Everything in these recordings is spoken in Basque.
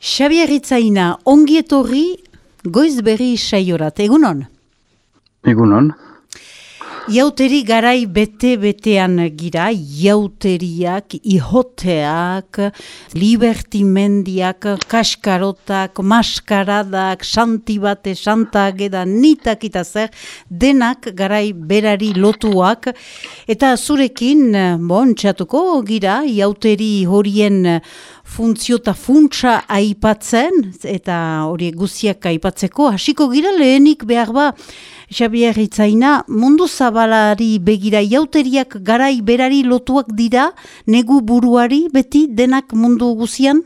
Xabier Itzaina, ongi etorri goiz berri saiorat, egunon? Egunon. Iauteri garai bete-betean gira, iauteriak, ihoteak, libertimendiak, kaskarotak, maskaradak, santibate, santageda, nitak eta zer, denak garai berari lotuak, eta zurekin, bon, txatuko gira, iauteri horien funtzio eta funtsa aipatzen, eta hori guziak aipatzeko, hasiko gira lehenik behar ba, Xabier Itzaina, mundu zabalari begira jauteriak garai berari lotuak dira, negu buruari beti denak mundu guzian?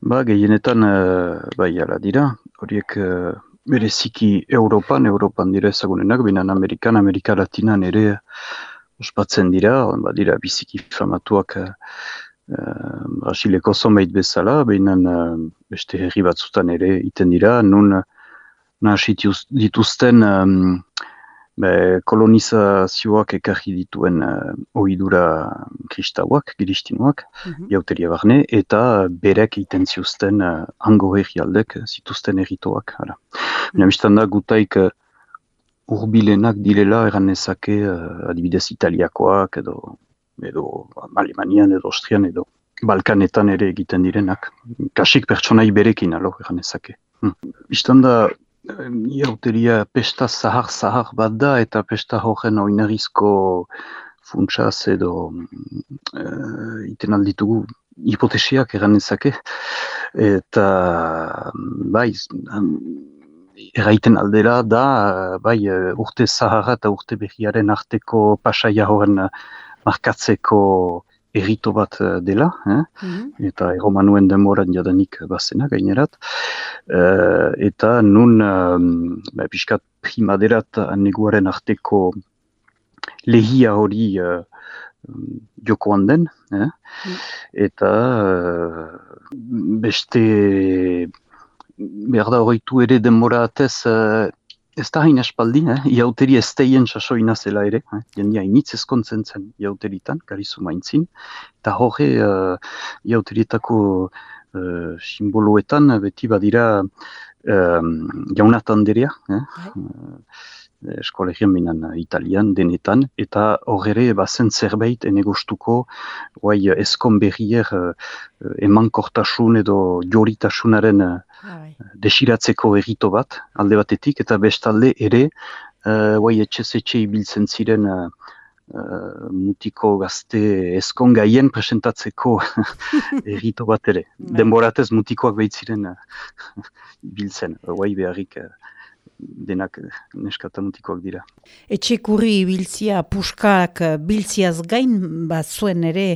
Ba, gehienetan, uh, bai, ala dira, horiek uh, bereziki Europan, Europan dira ezagunenak, binan Amerikan, Amerika Latinan ere ospatzen dira, ba, dira biziki famatuak uh, uh, Brasileko zonbait bezala, behinan uh, beste herri batzutan ere iten dira, nun nahasi dituzten um, be, kolonizazioak ekarri dituen uh, ohidura kristauak, giristinuak, mm -hmm. jauteria barne, eta berek iten ziuzten uh, ango aldek zituzten erritoak. Hala. Mm -hmm. da gutaik uh, urbilenak direla eran nezake uh, adibidez italiakoak edo edo Alemanian edo Austrian edo Balkanetan ere egiten direnak. Kasik pertsonai berekin alo eran nezake. Hmm. da Iauteria pesta zahar-zahar bat da eta pesta horren oinarizko funtsaz edo uh, iten alditugu hipotesiak eran ezake. Eta bai, erraiten aldera da, bai, urte zaharra eta urte behiaren arteko pasaia horren markatzeko errito bat eh, dela, eh? Mhm. eta erromanuen demoran jadanik bazena gainerat, uh, eta nun uh, piskat primaderat neguaren arteko lehia hori uh, jokoan den, eh? Mhm. eta uh, beste behar da horretu ere demora atez Ez da hain espaldi, eh? iauteri ez teien sasoina zela ere, eh? jendia initz ezkontzen zen iauteritan, garizu maintzin, eta horre uh, iauterietako uh, simboloetan beti badira jaunatan derea, eh? uh, eskolegian binan italian, denetan, eta horre bazen zerbait enegostuko guai eskon berrier uh, emankortasun edo joritasunaren uh, Bai. desiratzeko egito bat, alde batetik, eta bestalde ere, uh, guai etxe ibiltzen ziren uh, mutiko gazte eskon gaien presentatzeko egito bat ere. Bai. Denboratez mutikoak behitziren uh, ibiltzen, guai beharrik uh, denak neskata mutikoak dira. Etxekurri biltzia, puskak biltziaz gain, bat zuen ere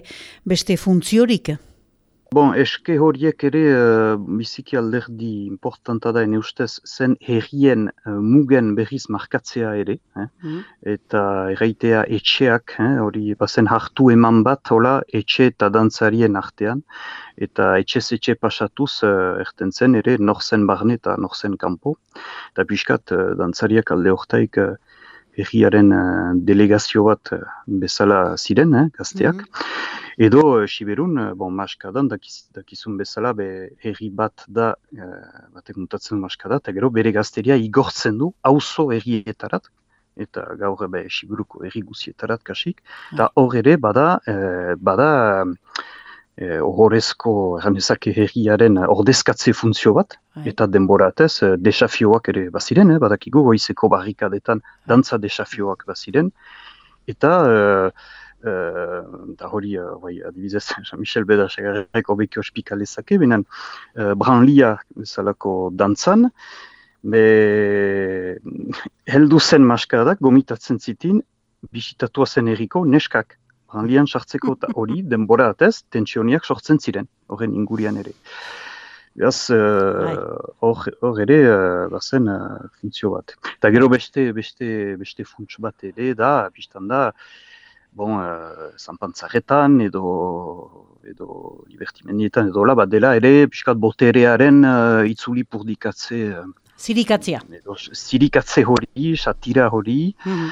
beste funtziorik? Bon, eske horiek ere uh, biziki alderdi importanta da ene ustez zen herrien uh, mugen berriz markatzea ere. Eh? Mm. Eta erraitea etxeak, eh? hori bazen hartu eman bat, hola, etxe eta dantzarien artean. Eta etxez etxe pasatuz uh, erten zen ere nor zen barne eta nor zen kanpo. Eta pixkat uh, dantzariak alde hortaik uh, herriaren uh, delegazio bat uh, bezala ziren, eh? gazteak. Mm Edo, Siberun, eh, bon, maskadan, dakiz, dakizun bezala, be, herri bat da, e, batek mutatzen maskada, eta gero bere gazteria igortzen du, auzo herrietarat, eta gaur be, Siberuko herri guzietarat kasik, eta hor ere, bada, e, bada, e, horrezko, ramezake herriaren ordezkatze funtzio bat, bai. eta denboratez, desafioak ere baziren, eh, badakigu, goizeko barrikadetan, dantza desafioak baziren, eta, eta hori, uh, bai, adibidez, Jean-Michel Beda segarreko beki ospika lezake, benen uh, branlia bezalako dantzan, be, heldu zen maskaradak gomitatzen zitin, bisitatua zen erriko neskak. Branlian sartzeko eta hori, denbora atez, tentsioniak sortzen ziren, horren ingurian ere. Beraz, hor uh, ere, uh, bazen uh, funtzio bat. Eta gero beste, beste, beste funts bat ere, da, biztan da, bon, uh, zanpantzaretan edo edo libertimendietan edo la, dela ere pixkat boterearen uh, itzuli purdikatze uh, zirikatzea edo, zirikatze hori, satira hori mm -hmm.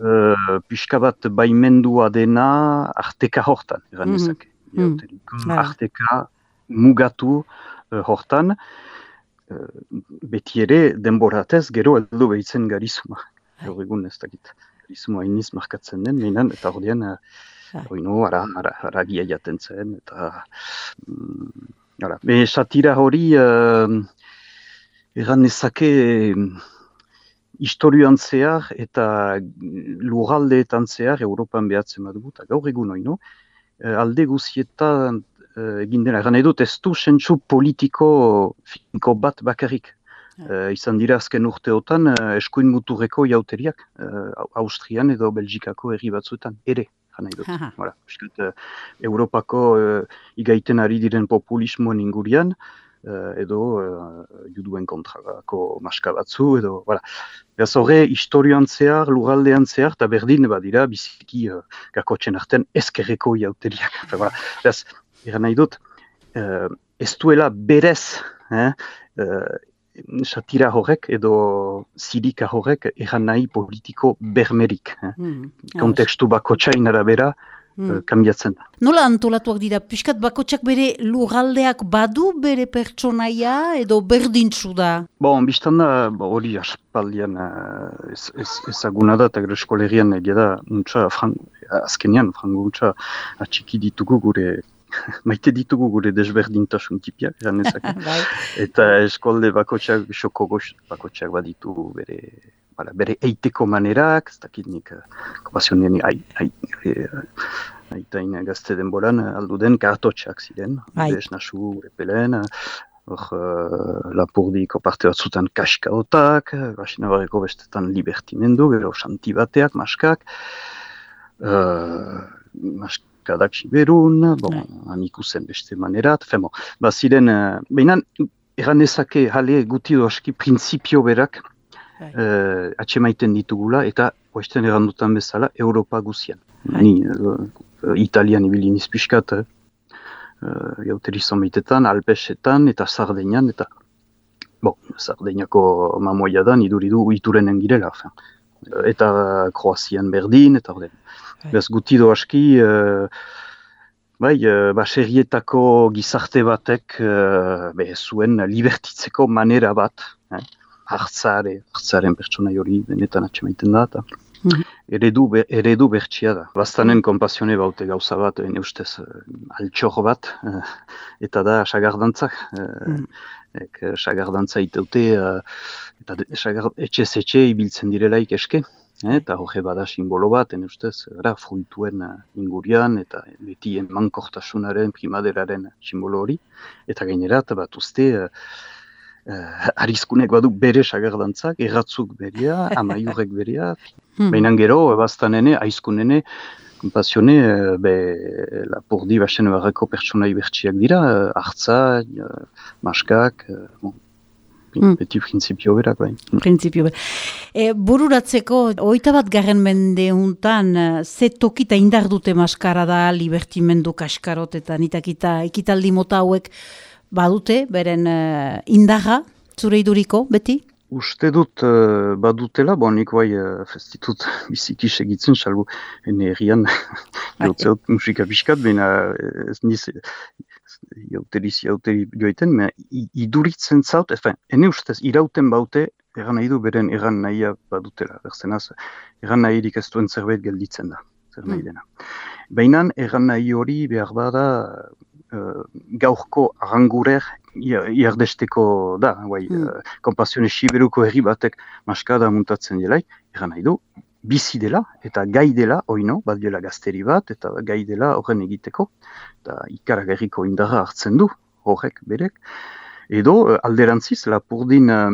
uh, pixka bat baimendua dena arteka hortan eran mm -hmm. arteka mugatu hortan, beti ere denboratez gero heldu behitzen garizuma. Gaur egun ez dakit, garizuma iniz markatzen den, minan, eta ordean, oino, ara, ara, ara jaten zen, eta... Mm, ara, be, satira hori, uh, egan ezake, historioan zehar eta lurraldeetan zehar Europan behatzen bat dugu, gaur egun oino, alde guzietan egin dena, egan edut ez du sentzu politiko finko bat bakarrik. Uh, izan dira azken urteotan uh, eskuin muturreko jauteriak uh, Austrian edo Belgikako herri batzuetan, ere, jana edut. Voilà. Uh, Europako uh, igaiten ari diren populismoen ingurian, edo uh, juduen kontrako maska batzu, edo, voilà. Beraz horre, historioan zehar, lugaldean zehar, eta berdin badira, biziki uh, gakotzen artean ezkerreko jauteriak. voilà. Beraz, nahi dut, uh, ez duela berez, eh, satira horrek edo zirika horrek egan nahi politiko bermerik. Eh. Mm, Kontekstu bako txain arabera, mm. kambiatzen da. Nola antolatuak dira? Piskat bakotsak bere lugaldeak badu bere pertsonaia edo berdintzu da? Bon, biztan da, hori aspaldian ez, ez, ezaguna da, eta gero eskolerian egia da, untsa, azkenean, frango untsa, atxiki ditugu gure maite ditugu gure desberdintasun tipiak, bai. eta eskolde bakotxak, xoko gox bakotxak baditu bere, bala, bere eiteko manerak, ez dakit nik, kompazioen ai, ai, aitain gazte denboran, aldu den kartotxak ziren, bai. esnasu, repelen, hor uh, lapurdiko parte batzutan kaskaotak, basina barreko bestetan libertimendu, gero santibateak, maskak, uh, maskak, kadak siberun, bon, bai. amikusen beste manerat, femo. Ba, ziren, uh, behinan, egan ezake jale guti aski prinsipio berak uh, atxemaiten ditugula, eta oesten erandutan bezala, Europa guzian. Ni, uh, Italian ibili nizpiskat, uh, gauteri zomeitetan, Alpesetan, eta Sardenian, eta bon, Sardeniako mamoia da, niduridu iturenen girela, eta Kroazian berdin, eta. Bai. Bez gutido aski, uh, bai, uh, baserrietako gizarte batek be, zuen libertitzeko manera bat, eh? hartzare, hartzaren pertsona hori benetan atxemaiten da, eta mm eredu, be, eredu bertxia da. Bastanen konpasione baute gauza bat, ene ustez, uh, bat, eta da sagardantzak. Uh, Ek, sagardantza iteute, eta etxe etxe ibiltzen direlaik eske. Eh, eta hoge bada simbolo bat, en ustez, gara, fruituen ingurian, eta beti emankortasunaren, primaderaren simbolo hori. Eta gainera, eta bat uste, uh, uh, arizkunek badu bere sagardantzak, erratzuk beria, amaiurrek beria. Hmm. Baina gero, ebaztanene, aizkunene, kompazione, uh, be, lapurdi basen barreko pertsonai bertxiak dira, hartza, uh, maskak, uh, mm. beti prinsipio berak bai. Mm. Prinsipio berak. E, bururatzeko, oita bat garren mende untan, ze tokita indar dute maskara da, libertimendu kaskarotetan, itakita ekitaldi mota hauek badute, beren uh, indarra, zure iduriko, beti? Uste dut uh, badutela, bon, nik bai uh, festitut biziki segitzen, salbu, ene errian, jotzeot bai. musika biskat, baina ez niz, jauteri jauteri joiten, me iduritzen zaut, ez ene ustez, irauten baute, egan nahi du beren egan nahia badutela, berzenaz, egan nahirik ez duen zerbait gelditzen da, zer nahi hmm. dena. Baina egan nahi hori behar bada gaurko arangurer iardesteko da, bai, mm. uh, kompazione siberuko herri batek maskada muntatzen delaik, egan nahi du, bizi dela eta gai dela oino, bat dela gazteri bat eta gai dela horren egiteko eta ikaragarriko indarra hartzen du horrek berek edo eh, alderantziz lapurdin uh,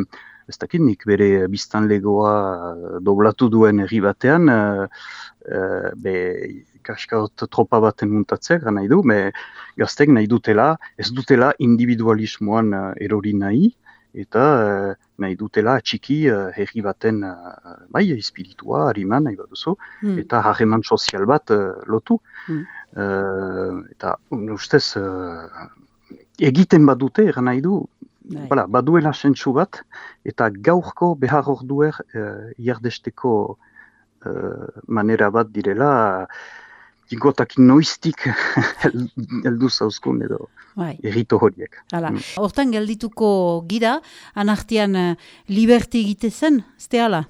ez dakit nik bere biztanlegoa uh, doblatu duen herri batean uh, uh, be kaskaot tropa baten muntatzea nahi du, me gaztek nahi dutela, ez dutela individualismoan uh, erori nahi, eta uh, nahi dutela txiki uh, herri baten uh, bai, espiritua, hariman, nahi baduzu, hmm. eta harreman sozial bat lotu. Hmm. eta ustez, uh, egiten badute, eran nahi du. Bala, baduela sentsu bat, eta gaurko behar orduer uh, iardesteko uh, manera bat direla, Tinkotak noiztik heldu zauzkun edo bai. errito horiek. Hala, mm. hortan geldituko gira, anartian uh, liberti egite zen, zte hala?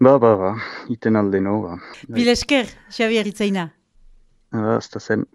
Ba, ba, ba, iten alde no, ba. Bilesker, Xavier Itzaina. Ba, zen.